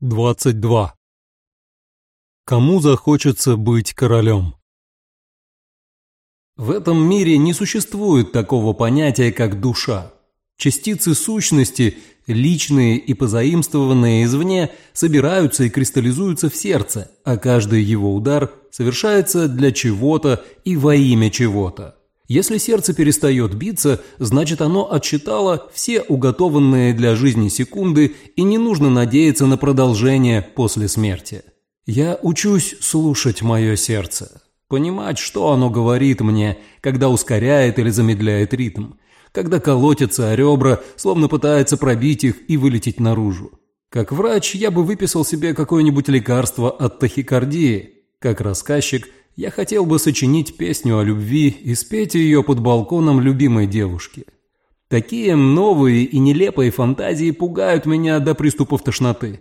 22. Кому захочется быть королем? В этом мире не существует такого понятия, как душа. Частицы сущности, личные и позаимствованные извне, собираются и кристаллизуются в сердце, а каждый его удар совершается для чего-то и во имя чего-то. Если сердце перестает биться, значит оно отсчитало все уготованные для жизни секунды и не нужно надеяться на продолжение после смерти. Я учусь слушать мое сердце, понимать, что оно говорит мне, когда ускоряет или замедляет ритм, когда колотится о ребра, словно пытается пробить их и вылететь наружу. Как врач я бы выписал себе какое-нибудь лекарство от тахикардии, как рассказчик – я хотел бы сочинить песню о любви и спеть ее под балконом любимой девушки. Такие новые и нелепые фантазии пугают меня до приступов тошноты.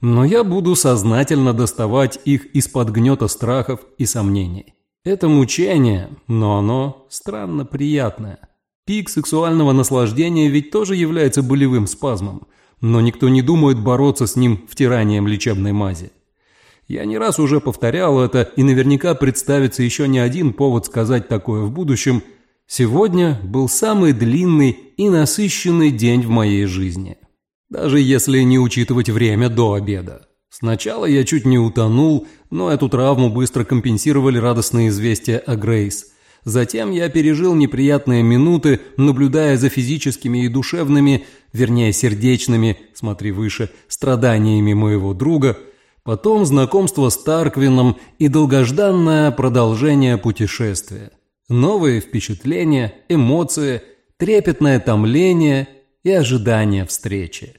Но я буду сознательно доставать их из-под гнета страхов и сомнений. Это мучение, но оно странно приятное. Пик сексуального наслаждения ведь тоже является болевым спазмом, но никто не думает бороться с ним втиранием лечебной мази. Я не раз уже повторял это, и наверняка представится еще не один повод сказать такое в будущем. Сегодня был самый длинный и насыщенный день в моей жизни. Даже если не учитывать время до обеда. Сначала я чуть не утонул, но эту травму быстро компенсировали радостные известия о Грейс. Затем я пережил неприятные минуты, наблюдая за физическими и душевными, вернее сердечными, смотри выше, страданиями моего друга – Потом знакомство с Тарквином и долгожданное продолжение путешествия. Новые впечатления, эмоции, трепетное томление и ожидание встречи.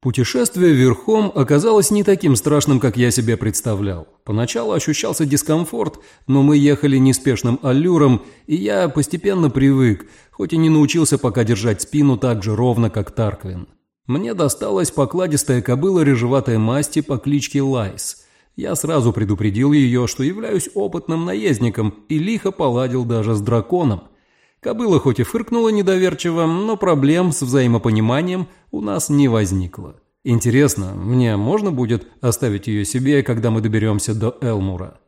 Путешествие верхом оказалось не таким страшным, как я себе представлял. Поначалу ощущался дискомфорт, но мы ехали неспешным аллюром, и я постепенно привык, хоть и не научился пока держать спину так же ровно, как Тарквин. Мне досталась покладистая кобыла рыжеватой масти по кличке Лайс. Я сразу предупредил ее, что являюсь опытным наездником и лихо поладил даже с драконом. Кобыла хоть и фыркнула недоверчиво, но проблем с взаимопониманием у нас не возникло. Интересно, мне можно будет оставить ее себе, когда мы доберемся до Элмура?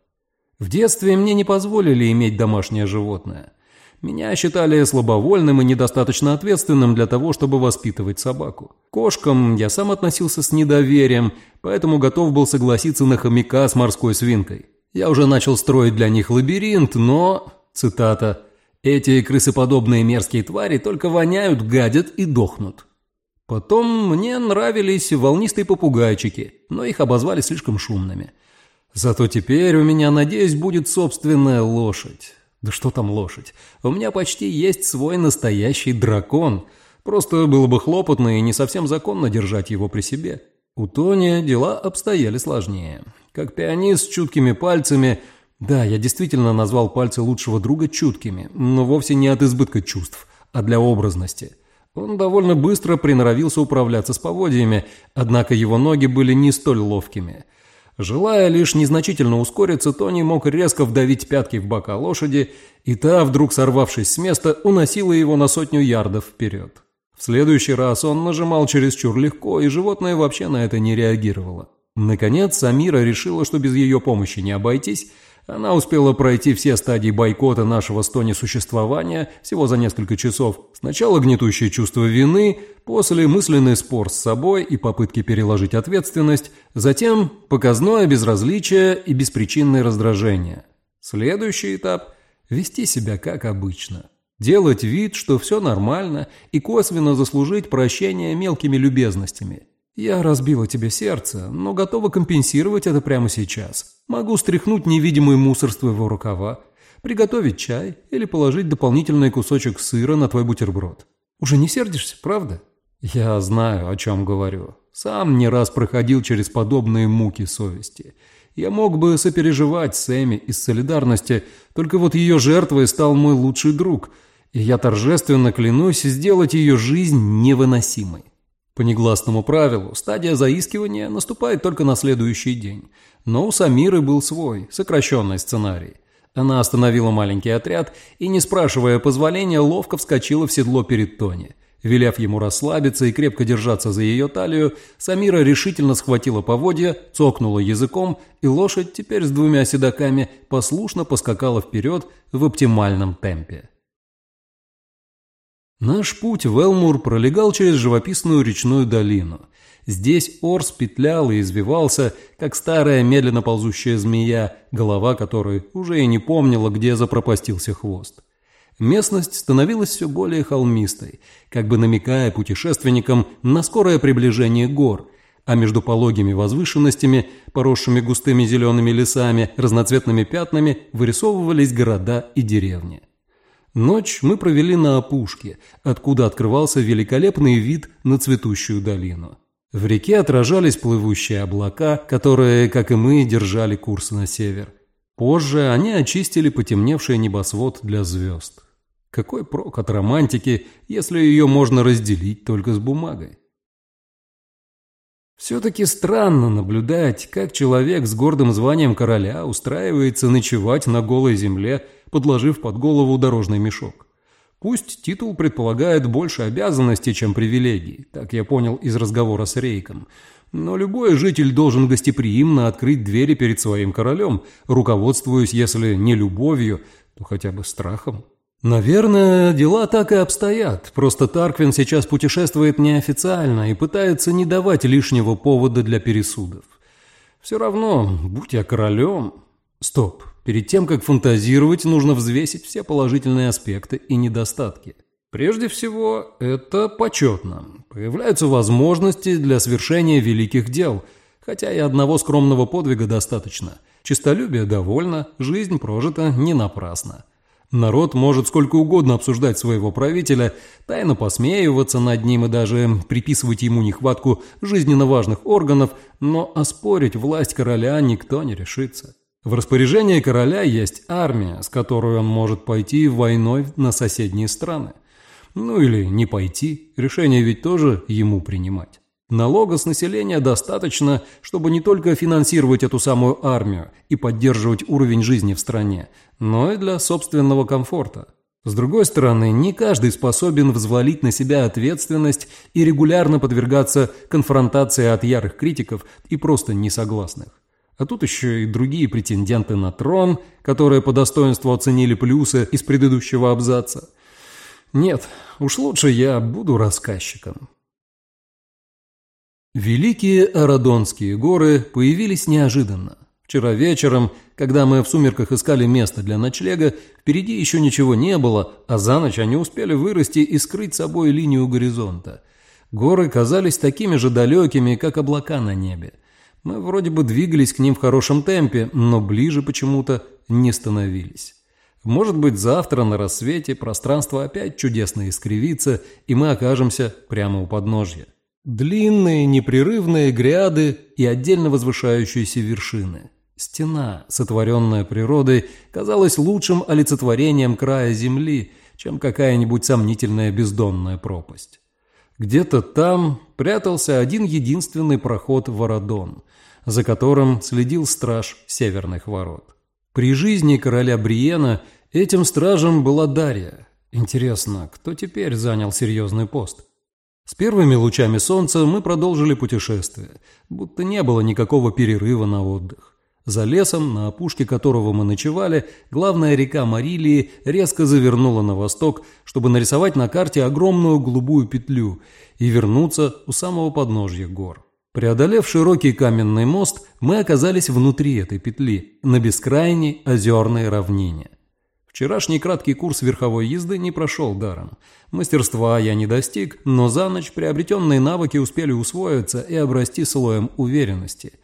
В детстве мне не позволили иметь домашнее животное. Меня считали слабовольным и недостаточно ответственным для того, чтобы воспитывать собаку. Кошкам я сам относился с недоверием, поэтому готов был согласиться на хомяка с морской свинкой. Я уже начал строить для них лабиринт, но... Цитата. «Эти крысоподобные мерзкие твари только воняют, гадят и дохнут». Потом мне нравились волнистые попугайчики, но их обозвали слишком шумными. Зато теперь у меня, надеюсь, будет собственная лошадь. Да что там лошадь? У меня почти есть свой настоящий дракон. Просто было бы хлопотно и не совсем законно держать его при себе. У Тони дела обстояли сложнее. Как пианист с чуткими пальцами... Да, я действительно назвал пальцы лучшего друга чуткими, но вовсе не от избытка чувств, а для образности. Он довольно быстро приноровился управляться с поводьями, однако его ноги были не столь ловкими – Желая лишь незначительно ускориться, Тони мог резко вдавить пятки в бока лошади, и та, вдруг сорвавшись с места, уносила его на сотню ярдов вперед. В следующий раз он нажимал чересчур легко, и животное вообще на это не реагировало. Наконец, Самира решила, что без ее помощи не обойтись, она успела пройти все стадии бойкота нашего с Тони существования всего за несколько часов. Сначала гнетущее чувство вины, после мысленный спор с собой и попытки переложить ответственность, затем показное безразличие и беспричинное раздражение. Следующий этап – вести себя как обычно. Делать вид, что все нормально, и косвенно заслужить прощение мелкими любезностями – я разбила тебе сердце, но готова компенсировать это прямо сейчас. Могу стряхнуть невидимый мусор с твоего рукава, приготовить чай или положить дополнительный кусочек сыра на твой бутерброд. Уже не сердишься, правда? Я знаю, о чем говорю. Сам не раз проходил через подобные муки совести. Я мог бы сопереживать Сэмми из солидарности, только вот ее жертвой стал мой лучший друг, и я торжественно клянусь сделать ее жизнь невыносимой. По негласному правилу, стадия заискивания наступает только на следующий день. Но у Самиры был свой, сокращенный сценарий. Она остановила маленький отряд и, не спрашивая позволения, ловко вскочила в седло перед Тони. Велев ему расслабиться и крепко держаться за ее талию, Самира решительно схватила поводья, цокнула языком, и лошадь теперь с двумя седаками послушно поскакала вперед в оптимальном темпе. Наш путь в Элмур пролегал через живописную речную долину. Здесь Орс петлял и извивался, как старая медленно ползущая змея, голова которой уже и не помнила, где запропастился хвост. Местность становилась все более холмистой, как бы намекая путешественникам на скорое приближение гор, а между пологими возвышенностями, поросшими густыми зелеными лесами, разноцветными пятнами, вырисовывались города и деревни. Ночь мы провели на опушке, откуда открывался великолепный вид на цветущую долину. В реке отражались плывущие облака, которые, как и мы, держали курс на север. Позже они очистили потемневший небосвод для звезд. Какой прок от романтики, если ее можно разделить только с бумагой? Все-таки странно наблюдать, как человек с гордым званием короля устраивается ночевать на голой земле, подложив под голову дорожный мешок. Пусть титул предполагает больше обязанностей, чем привилегий, так я понял из разговора с Рейком, но любой житель должен гостеприимно открыть двери перед своим королем, руководствуясь, если не любовью, то хотя бы страхом. Наверное, дела так и обстоят. Просто Тарквин сейчас путешествует неофициально и пытается не давать лишнего повода для пересудов. Все равно, будь я королем... Стоп. Перед тем, как фантазировать, нужно взвесить все положительные аспекты и недостатки. Прежде всего, это почетно. Появляются возможности для свершения великих дел, хотя и одного скромного подвига достаточно. Чистолюбие довольно, жизнь прожита не напрасно. Народ может сколько угодно обсуждать своего правителя, тайно посмеиваться над ним и даже приписывать ему нехватку жизненно важных органов, но оспорить власть короля никто не решится. В распоряжении короля есть армия, с которой он может пойти войной на соседние страны. Ну или не пойти, решение ведь тоже ему принимать. Налога с населения достаточно, чтобы не только финансировать эту самую армию и поддерживать уровень жизни в стране, но и для собственного комфорта. С другой стороны, не каждый способен взвалить на себя ответственность и регулярно подвергаться конфронтации от ярых критиков и просто несогласных. А тут еще и другие претенденты на трон, которые по достоинству оценили плюсы из предыдущего абзаца. Нет, уж лучше я буду рассказчиком. Великие Арадонские горы появились неожиданно. Вчера вечером, когда мы в сумерках искали место для ночлега, впереди еще ничего не было, а за ночь они успели вырасти и скрыть собой линию горизонта. Горы казались такими же далекими, как облака на небе. Мы вроде бы двигались к ним в хорошем темпе, но ближе почему-то не становились. Может быть, завтра на рассвете пространство опять чудесно искривится, и мы окажемся прямо у подножья. Длинные непрерывные гряды и отдельно возвышающиеся вершины. Стена, сотворенная природой, казалась лучшим олицетворением края земли, чем какая-нибудь сомнительная бездонная пропасть. Где-то там прятался один единственный проход в Вородон, за которым следил страж северных ворот. При жизни короля Бриена этим стражем была Дарья. Интересно, кто теперь занял серьезный пост? С первыми лучами солнца мы продолжили путешествие, будто не было никакого перерыва на отдых. За лесом, на опушке которого мы ночевали, главная река Марилии резко завернула на восток, чтобы нарисовать на карте огромную голубую петлю и вернуться у самого подножья гор. Преодолев широкий каменный мост, мы оказались внутри этой петли, на бескрайней озерной равнине. Вчерашний краткий курс верховой езды не прошел даром. Мастерства я не достиг, но за ночь приобретенные навыки успели усвоиться и обрасти слоем уверенности.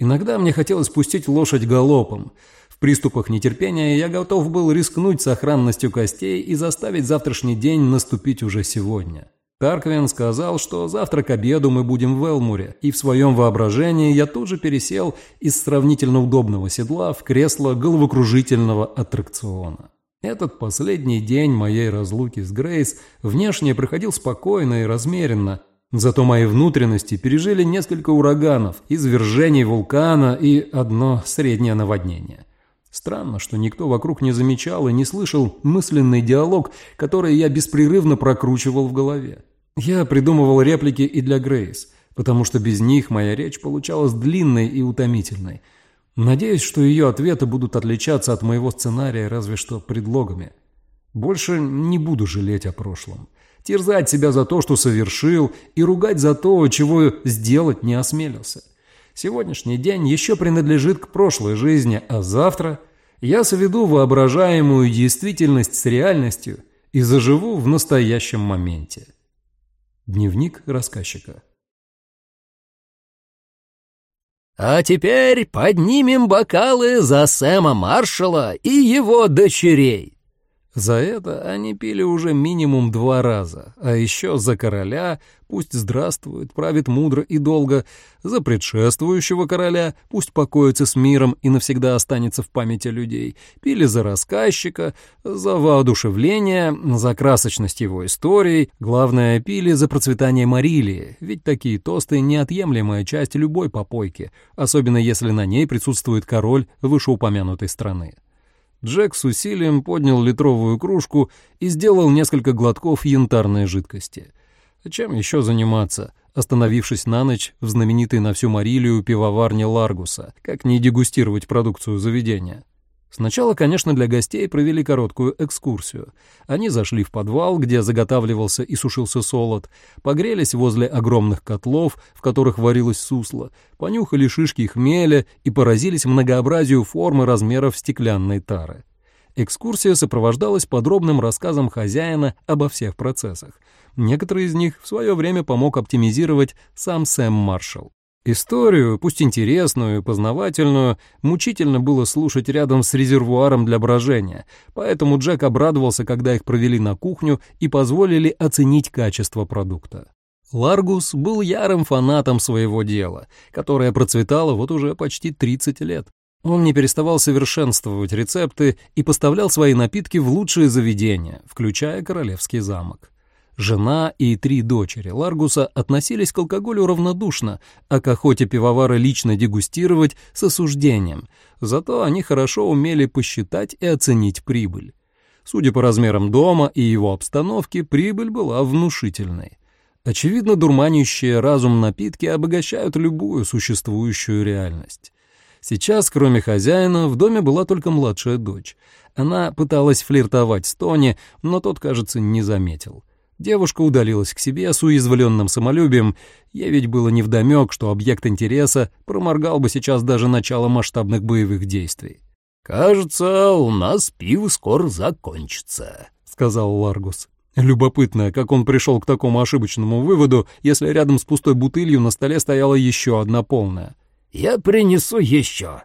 Иногда мне хотелось пустить лошадь галопом. В приступах нетерпения я готов был рискнуть сохранностью костей и заставить завтрашний день наступить уже сегодня. Тарквин сказал, что завтра к обеду мы будем в Элмуре, и в своем воображении я тут же пересел из сравнительно удобного седла в кресло головокружительного аттракциона. Этот последний день моей разлуки с Грейс внешне проходил спокойно и размеренно, зато мои внутренности пережили несколько ураганов, извержений вулкана и одно среднее наводнение. Странно, что никто вокруг не замечал и не слышал мысленный диалог, который я беспрерывно прокручивал в голове. Я придумывал реплики и для Грейс, потому что без них моя речь получалась длинной и утомительной. Надеюсь, что ее ответы будут отличаться от моего сценария разве что предлогами. Больше не буду жалеть о прошлом. Терзать себя за то, что совершил, и ругать за то, чего сделать не осмелился. Сегодняшний день еще принадлежит к прошлой жизни, а завтра я соведу воображаемую действительность с реальностью и заживу в настоящем моменте. Дневник рассказчика А теперь поднимем бокалы за Сэма Маршалла и его дочерей. За это они пили уже минимум два раза, а еще за короля, пусть здравствует, правит мудро и долго, за предшествующего короля, пусть покоится с миром и навсегда останется в памяти людей, пили за рассказчика, за воодушевление, за красочность его историй, главное, пили за процветание Марилии, ведь такие тосты — неотъемлемая часть любой попойки, особенно если на ней присутствует король вышеупомянутой страны. Джек с усилием поднял литровую кружку и сделал несколько глотков янтарной жидкости. Чем еще заниматься, остановившись на ночь в знаменитой на всю Марилию пивоварне Ларгуса, как не дегустировать продукцию заведения? Сначала, конечно, для гостей провели короткую экскурсию. Они зашли в подвал, где заготавливался и сушился солод, погрелись возле огромных котлов, в которых варилось сусло, понюхали шишки хмеля и поразились многообразию формы размеров стеклянной тары. Экскурсия сопровождалась подробным рассказом хозяина обо всех процессах. Некоторые из них в свое время помог оптимизировать сам Сэм Маршалл. Историю, пусть интересную и познавательную, мучительно было слушать рядом с резервуаром для брожения, поэтому Джек обрадовался, когда их провели на кухню и позволили оценить качество продукта. Ларгус был ярым фанатом своего дела, которое процветало вот уже почти 30 лет. Он не переставал совершенствовать рецепты и поставлял свои напитки в лучшие заведения, включая Королевский замок. Жена и три дочери Ларгуса относились к алкоголю равнодушно, а к охоте пивовара лично дегустировать с осуждением. Зато они хорошо умели посчитать и оценить прибыль. Судя по размерам дома и его обстановке, прибыль была внушительной. Очевидно, дурманящие разум напитки обогащают любую существующую реальность. Сейчас, кроме хозяина, в доме была только младшая дочь. Она пыталась флиртовать с Тони, но тот, кажется, не заметил. Девушка удалилась к себе с уязвленным самолюбием. Ей ведь было невдомёк, что объект интереса проморгал бы сейчас даже начало масштабных боевых действий. «Кажется, у нас пиво скоро закончится», — сказал Ларгус. Любопытно, как он пришел к такому ошибочному выводу, если рядом с пустой бутылью на столе стояла еще одна полная. «Я принесу еще».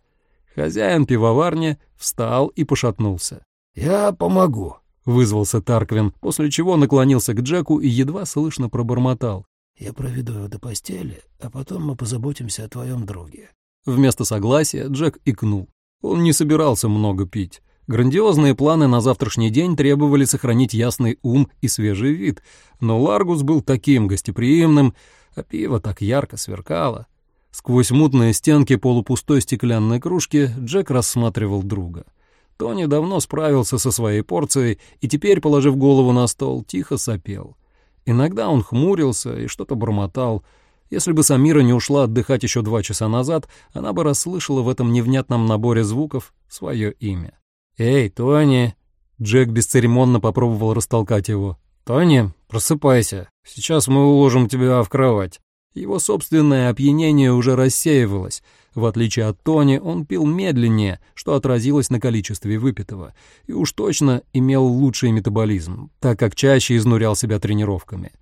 Хозяин пивоварни встал и пошатнулся. «Я помогу», — вызвался Тарквин, после чего наклонился к Джеку и едва слышно пробормотал. «Я проведу его до постели, а потом мы позаботимся о твоем друге». Вместо согласия Джек икнул. Он не собирался много пить. Грандиозные планы на завтрашний день требовали сохранить ясный ум и свежий вид, но Ларгус был таким гостеприимным, а пиво так ярко сверкало. Сквозь мутные стенки полупустой стеклянной кружки Джек рассматривал друга — Тони давно справился со своей порцией и теперь, положив голову на стол, тихо сопел. Иногда он хмурился и что-то бормотал. Если бы Самира не ушла отдыхать еще два часа назад, она бы расслышала в этом невнятном наборе звуков свое имя. «Эй, Тони!» Джек бесцеремонно попробовал растолкать его. «Тони, просыпайся. Сейчас мы уложим тебя в кровать». Его собственное опьянение уже рассеивалось. В отличие от Тони, он пил медленнее, что отразилось на количестве выпитого, и уж точно имел лучший метаболизм, так как чаще изнурял себя тренировками.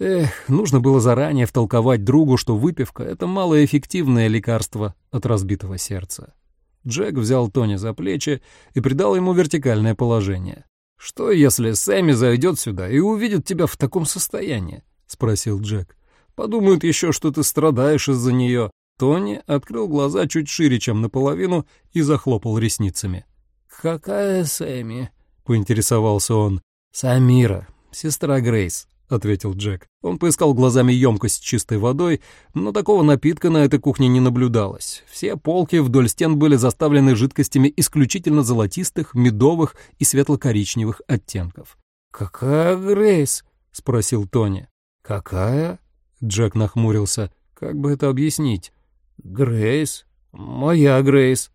Эх, нужно было заранее втолковать другу, что выпивка — это малоэффективное лекарство от разбитого сердца. Джек взял Тони за плечи и придал ему вертикальное положение. «Что, если Сэмми зайдет сюда и увидит тебя в таком состоянии?» — спросил Джек. Подумают еще, что ты страдаешь из-за нее». Тони открыл глаза чуть шире, чем наполовину, и захлопал ресницами. «Какая Сэмми?» — поинтересовался он. «Самира, сестра Грейс», — ответил Джек. Он поискал глазами емкость с чистой водой, но такого напитка на этой кухне не наблюдалось. Все полки вдоль стен были заставлены жидкостями исключительно золотистых, медовых и светло-коричневых оттенков. «Какая Грейс?» — спросил Тони. «Какая?» — Джек нахмурился. «Как бы это объяснить?» «Грейс. Моя Грейс».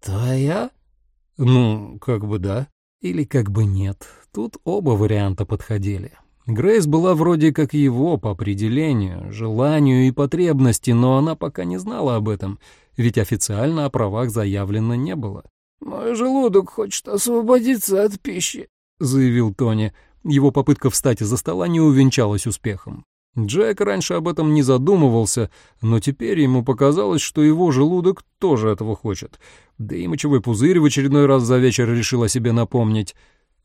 «Твоя?» «Ну, как бы да. Или как бы нет. Тут оба варианта подходили. Грейс была вроде как его по определению, желанию и потребности, но она пока не знала об этом, ведь официально о правах заявлено не было. «Мой желудок хочет освободиться от пищи», — заявил Тони. Его попытка встать из-за стола не увенчалась успехом. Джек раньше об этом не задумывался, но теперь ему показалось, что его желудок тоже этого хочет. Да и мочевой пузырь в очередной раз за вечер решил о себе напомнить.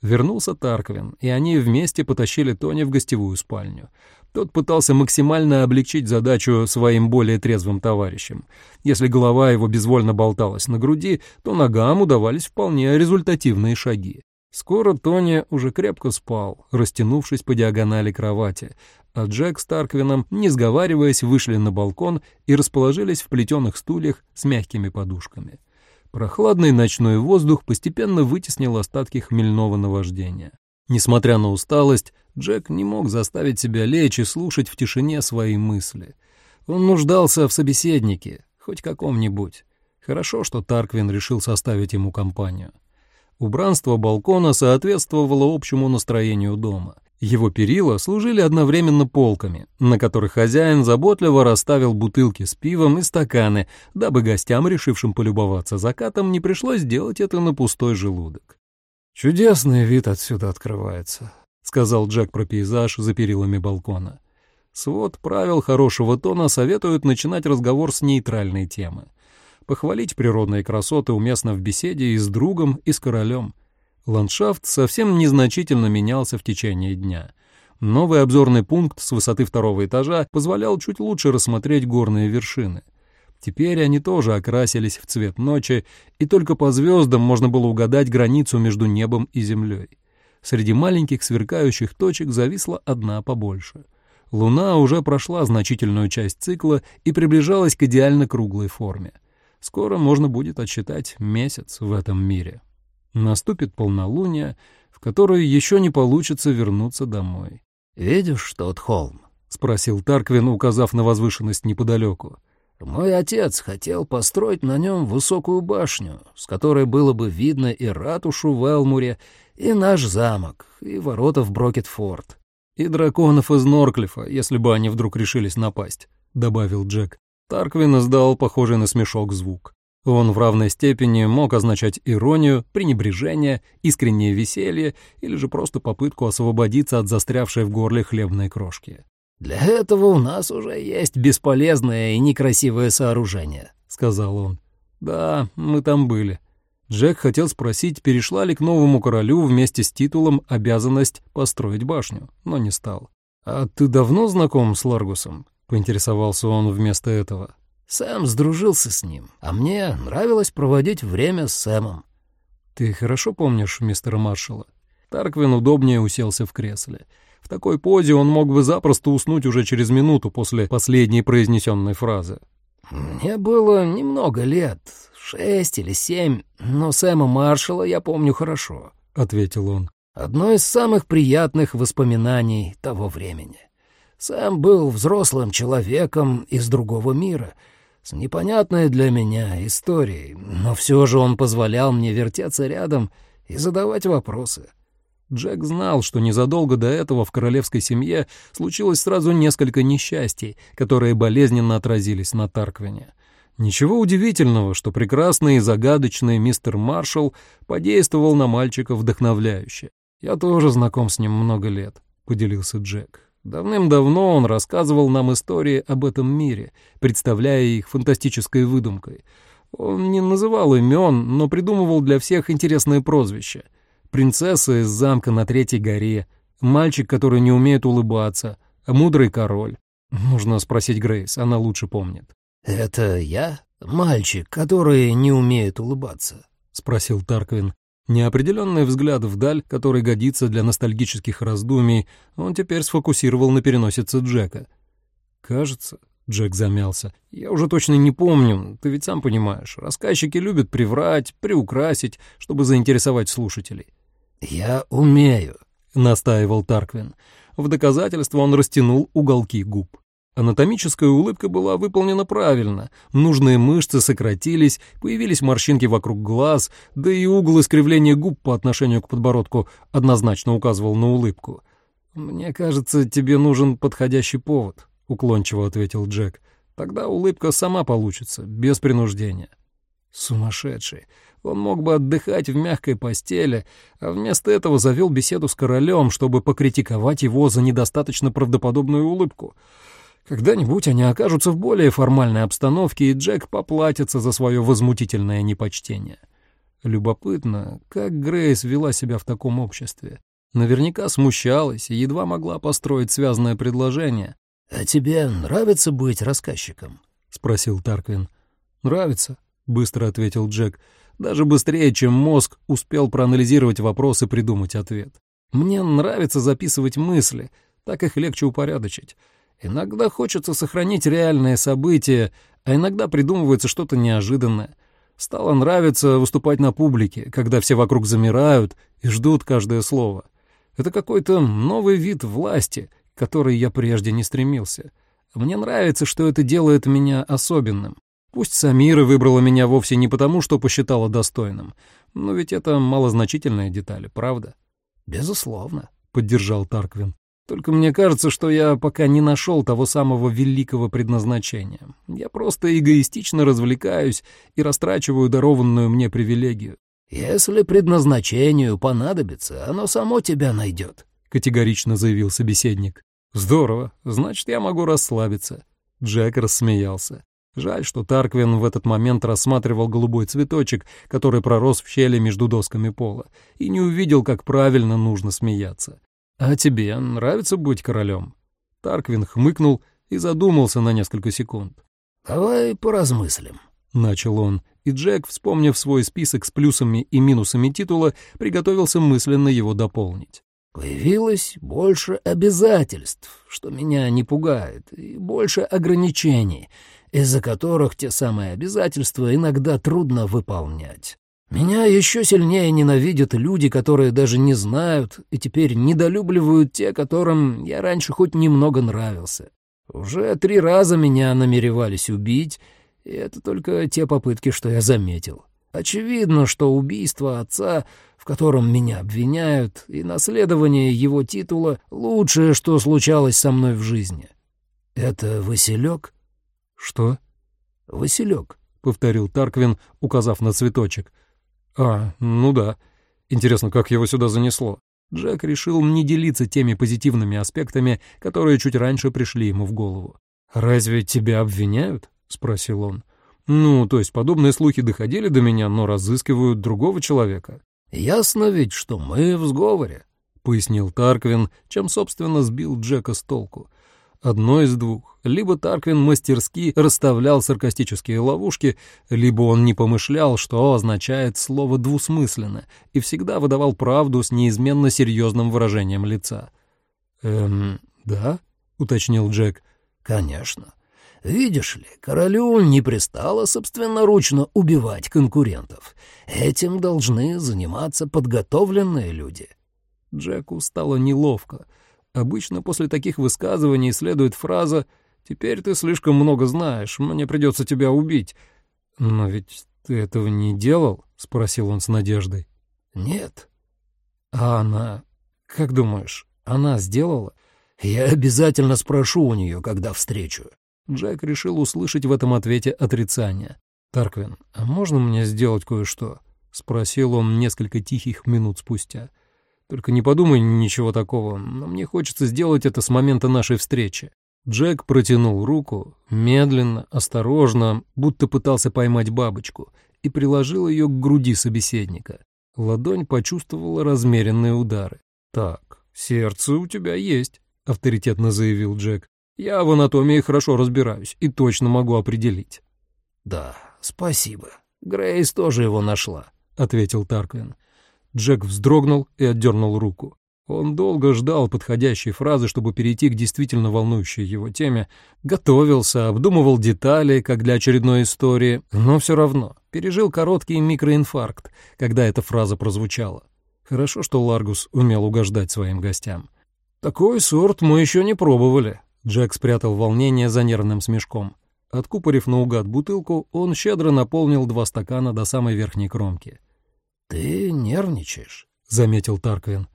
Вернулся Тарквин, и они вместе потащили Тони в гостевую спальню. Тот пытался максимально облегчить задачу своим более трезвым товарищам. Если голова его безвольно болталась на груди, то ногам удавались вполне результативные шаги. Скоро Тони уже крепко спал, растянувшись по диагонали кровати, а Джек с Тарквином, не сговариваясь, вышли на балкон и расположились в плетеных стульях с мягкими подушками. Прохладный ночной воздух постепенно вытеснил остатки хмельного наваждения. Несмотря на усталость, Джек не мог заставить себя лечь и слушать в тишине свои мысли. Он нуждался в собеседнике, хоть каком-нибудь. Хорошо, что Тарквин решил составить ему компанию. Убранство балкона соответствовало общему настроению дома. Его перила служили одновременно полками, на которых хозяин заботливо расставил бутылки с пивом и стаканы, дабы гостям, решившим полюбоваться закатом, не пришлось делать это на пустой желудок. «Чудесный вид отсюда открывается», — сказал Джек про пейзаж за перилами балкона. Свод правил хорошего тона советуют начинать разговор с нейтральной темы. Похвалить природные красоты уместно в беседе и с другом, и с королем. Ландшафт совсем незначительно менялся в течение дня. Новый обзорный пункт с высоты второго этажа позволял чуть лучше рассмотреть горные вершины. Теперь они тоже окрасились в цвет ночи, и только по звездам можно было угадать границу между небом и землей. Среди маленьких сверкающих точек зависла одна побольше. Луна уже прошла значительную часть цикла и приближалась к идеально круглой форме. Скоро можно будет отсчитать месяц в этом мире. Наступит полнолуние, в которое еще не получится вернуться домой. «Видишь тот холм?» — спросил Тарквин, указав на возвышенность неподалеку. «Мой отец хотел построить на нем высокую башню, с которой было бы видно и ратушу в Элмуре, и наш замок, и ворота в Брокетфорд». «И драконов из Норклифа, если бы они вдруг решились напасть», — добавил Джек. Тарквин издал похожий на смешок звук. Он в равной степени мог означать иронию, пренебрежение, искреннее веселье или же просто попытку освободиться от застрявшей в горле хлебной крошки. «Для этого у нас уже есть бесполезное и некрасивое сооружение», — сказал он. «Да, мы там были». Джек хотел спросить, перешла ли к новому королю вместе с титулом обязанность построить башню, но не стал. «А ты давно знаком с Ларгусом?» поинтересовался он вместо этого. Сэм сдружился с ним, а мне нравилось проводить время с Сэмом. Ты хорошо помнишь мистера маршала? Тарквин удобнее уселся в кресле. В такой позе он мог бы запросто уснуть уже через минуту после последней произнесенной фразы. «Мне было немного лет, шесть или семь, но Сэма Маршала я помню хорошо», — ответил он. «Одно из самых приятных воспоминаний того времени. Сэм был взрослым человеком из другого мира, с непонятной для меня историей, но все же он позволял мне вертеться рядом и задавать вопросы. Джек знал, что незадолго до этого в королевской семье случилось сразу несколько несчастий, которые болезненно отразились на Тарквине. Ничего удивительного, что прекрасный и загадочный мистер Маршалл подействовал на мальчика вдохновляюще. «Я тоже знаком с ним много лет», — поделился Джек. Давным-давно он рассказывал нам истории об этом мире, представляя их фантастической выдумкой. Он не называл имен, но придумывал для всех интересные прозвища. Принцесса из замка на Третьей горе, мальчик, который не умеет улыбаться, мудрый король. Нужно спросить Грейс, она лучше помнит. «Это я? Мальчик, который не умеет улыбаться?» — спросил Тарквин. Неопределенный взгляд вдаль, который годится для ностальгических раздумий, он теперь сфокусировал на переносице Джека. «Кажется...» — Джек замялся. «Я уже точно не помню, ты ведь сам понимаешь. Рассказчики любят приврать, приукрасить, чтобы заинтересовать слушателей». «Я умею», — настаивал Тарквин. В доказательство он растянул уголки губ. Анатомическая улыбка была выполнена правильно, нужные мышцы сократились, появились морщинки вокруг глаз, да и угол искривления губ по отношению к подбородку однозначно указывал на улыбку. «Мне кажется, тебе нужен подходящий повод», — уклончиво ответил Джек. «Тогда улыбка сама получится, без принуждения». Сумасшедший. Он мог бы отдыхать в мягкой постели, а вместо этого завел беседу с королем, чтобы покритиковать его за недостаточно правдоподобную улыбку. Когда-нибудь они окажутся в более формальной обстановке, и Джек поплатится за свое возмутительное непочтение. Любопытно, как Грейс вела себя в таком обществе. Наверняка смущалась и едва могла построить связанное предложение. «А тебе нравится быть рассказчиком?» — спросил Тарквин. «Нравится», — быстро ответил Джек. Даже быстрее, чем мозг успел проанализировать вопрос и придумать ответ. «Мне нравится записывать мысли, так их легче упорядочить. Иногда хочется сохранить реальные события, а иногда придумывается что-то неожиданное. Стало нравиться выступать на публике, когда все вокруг замирают и ждут каждое слово. Это какой-то новый вид власти, к которой я прежде не стремился. Мне нравится, что это делает меня особенным. Пусть Самира выбрала меня вовсе не потому, что посчитала достойным, но ведь это малозначительная деталь, правда? «Безусловно», — поддержал Тарквин. Только мне кажется, что я пока не нашел того самого великого предназначения. Я просто эгоистично развлекаюсь и растрачиваю дарованную мне привилегию. «Если предназначению понадобится, оно само тебя найдет», — категорично заявил собеседник. «Здорово, значит, я могу расслабиться». Джек рассмеялся. Жаль, что Тарквин в этот момент рассматривал голубой цветочек, который пророс в щели между досками пола, и не увидел, как правильно нужно смеяться. «А тебе нравится быть королем?» Тарквин хмыкнул и задумался на несколько секунд. «Давай поразмыслим», — начал он, и Джек, вспомнив свой список с плюсами и минусами титула, приготовился мысленно его дополнить. «Появилось больше обязательств, что меня не пугает, и больше ограничений, из-за которых те самые обязательства иногда трудно выполнять. Меня еще сильнее ненавидят люди, которые даже не знают и теперь недолюбливают те, которым я раньше хоть немного нравился. Уже три раза меня намеревались убить, и это только те попытки, что я заметил. Очевидно, что убийство отца, в котором меня обвиняют, и наследование его титула — лучшее, что случалось со мной в жизни. Это Василек? Что? Василек, — повторил Тарквин, указав на цветочек — «А, ну да. Интересно, как его сюда занесло?» Джек решил не делиться теми позитивными аспектами, которые чуть раньше пришли ему в голову. «Разве тебя обвиняют?» — спросил он. «Ну, то есть подобные слухи доходили до меня, но разыскивают другого человека». «Ясно ведь, что мы в сговоре», — пояснил Тарквин, чем, собственно, сбил Джека с толку. Одно из двух. Либо Тарквин мастерски расставлял саркастические ловушки, либо он не помышлял, что означает слово «двусмысленно», и всегда выдавал правду с неизменно серьезным выражением лица. «Эм, да?» — уточнил Джек. «Конечно. Видишь ли, королю не пристало собственноручно убивать конкурентов. Этим должны заниматься подготовленные люди». Джеку стало неловко — Обычно после таких высказываний следует фраза «Теперь ты слишком много знаешь, мне придется тебя убить». «Но ведь ты этого не делал?» — спросил он с надеждой. «Нет». «А она... Как думаешь, она сделала?» «Я обязательно спрошу у нее, когда встречу». Джек решил услышать в этом ответе отрицание. «Тарквин, а можно мне сделать кое-что?» — спросил он несколько тихих минут спустя. Только не подумай ничего такого, но мне хочется сделать это с момента нашей встречи». Джек протянул руку, медленно, осторожно, будто пытался поймать бабочку, и приложил ее к груди собеседника. Ладонь почувствовала размеренные удары. «Так, сердце у тебя есть», — авторитетно заявил Джек. «Я в анатомии хорошо разбираюсь и точно могу определить». «Да, спасибо. Грейс тоже его нашла», — ответил Тарквин. Джек вздрогнул и отдернул руку. Он долго ждал подходящей фразы, чтобы перейти к действительно волнующей его теме, готовился, обдумывал детали, как для очередной истории, но все равно пережил короткий микроинфаркт, когда эта фраза прозвучала. Хорошо, что Ларгус умел угождать своим гостям. «Такой сорт мы еще не пробовали», — Джек спрятал волнение за нервным смешком. Откупорив наугад бутылку, он щедро наполнил два стакана до самой верхней кромки. «Ты нервничаешь», — заметил Тарквин.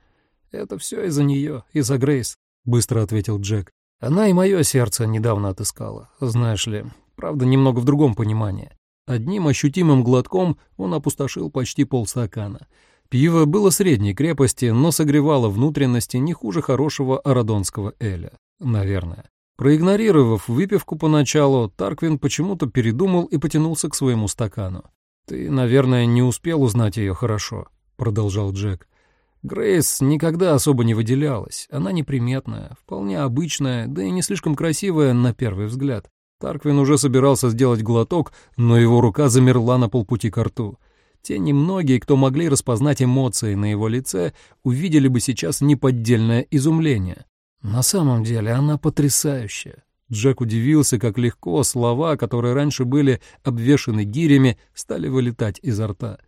«Это все из-за нее, из-за Грейс», — быстро ответил Джек. «Она и мое сердце недавно отыскала, знаешь ли. Правда, немного в другом понимании. Одним ощутимым глотком он опустошил почти полстакана. Пиво было средней крепости, но согревало внутренности не хуже хорошего арадонского эля, наверное. Проигнорировав выпивку поначалу, Тарквин почему-то передумал и потянулся к своему стакану. «Ты, наверное, не успел узнать ее хорошо», — продолжал Джек. Грейс никогда особо не выделялась. Она неприметная, вполне обычная, да и не слишком красивая на первый взгляд. Тарквин уже собирался сделать глоток, но его рука замерла на полпути к рту. Те немногие, кто могли распознать эмоции на его лице, увидели бы сейчас неподдельное изумление. На самом деле она потрясающая. Джек удивился, как легко слова, которые раньше были обвешаны гирями, стали вылетать изо рта.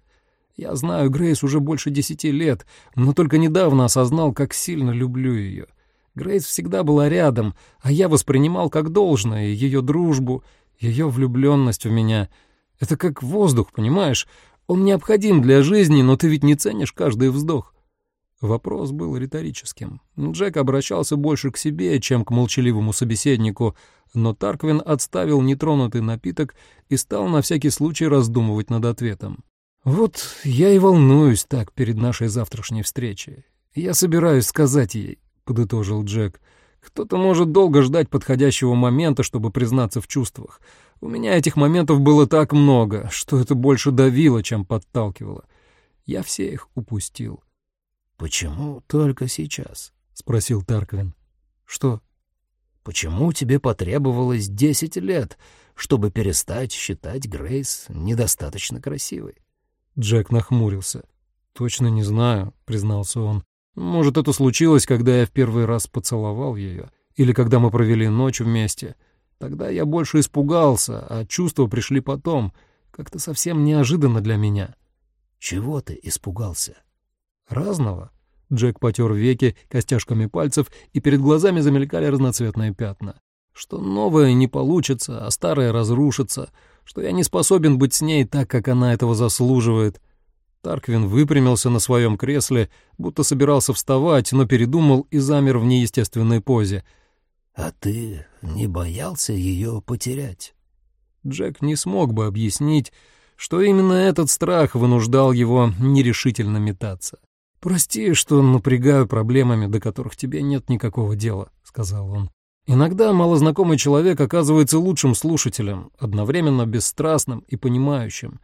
Я знаю Грейс уже больше десяти лет, но только недавно осознал, как сильно люблю ее. Грейс всегда была рядом, а я воспринимал как должное ее дружбу, ее влюбленность в меня. Это как воздух, понимаешь? Он необходим для жизни, но ты ведь не ценишь каждый вздох. Вопрос был риторическим. Джек обращался больше к себе, чем к молчаливому собеседнику, но Тарквин отставил нетронутый напиток и стал на всякий случай раздумывать над ответом. «Вот я и волнуюсь так перед нашей завтрашней встречей. Я собираюсь сказать ей, подытожил Джек. Кто-то может долго ждать подходящего момента, чтобы признаться в чувствах. У меня этих моментов было так много, что это больше давило, чем подталкивало. Я все их упустил. «Почему только сейчас?» — спросил Тарквин. «Что?» «Почему тебе потребовалось десять лет, чтобы перестать считать Грейс недостаточно красивой?» Джек нахмурился. «Точно не знаю», — признался он. Может, это случилось, когда я в первый раз поцеловал ее, или когда мы провели ночь вместе. Тогда я больше испугался, а чувства пришли потом, как-то совсем неожиданно для меня. Чего ты испугался? Разного. Джек потер веки костяшками пальцев, и перед глазами замелькали разноцветные пятна. Что новое не получится, а старое разрушится, что я не способен быть с ней так, как она этого заслуживает, Тарквин выпрямился на своем кресле, будто собирался вставать, но передумал и замер в неестественной позе. «А ты не боялся ее потерять?» Джек не смог бы объяснить, что именно этот страх вынуждал его нерешительно метаться. «Прости, что напрягаю проблемами, до которых тебе нет никакого дела», — сказал он. «Иногда малознакомый человек оказывается лучшим слушателем, одновременно бесстрастным и понимающим».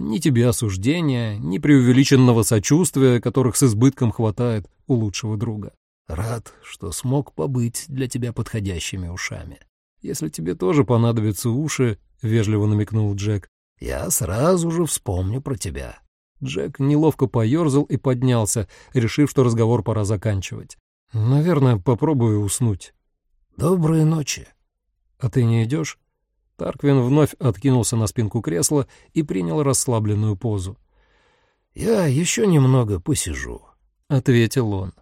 Ни тебе осуждения, ни преувеличенного сочувствия, которых с избытком хватает у лучшего друга. Рад, что смог побыть для тебя подходящими ушами. Если тебе тоже понадобятся уши, — вежливо намекнул Джек, — я сразу же вспомню про тебя. Джек неловко поерзал и поднялся, решив, что разговор пора заканчивать. Наверное, попробую уснуть. Доброй ночи. А ты не идешь? Тарквин вновь откинулся на спинку кресла и принял расслабленную позу. «Я еще немного посижу», — ответил он.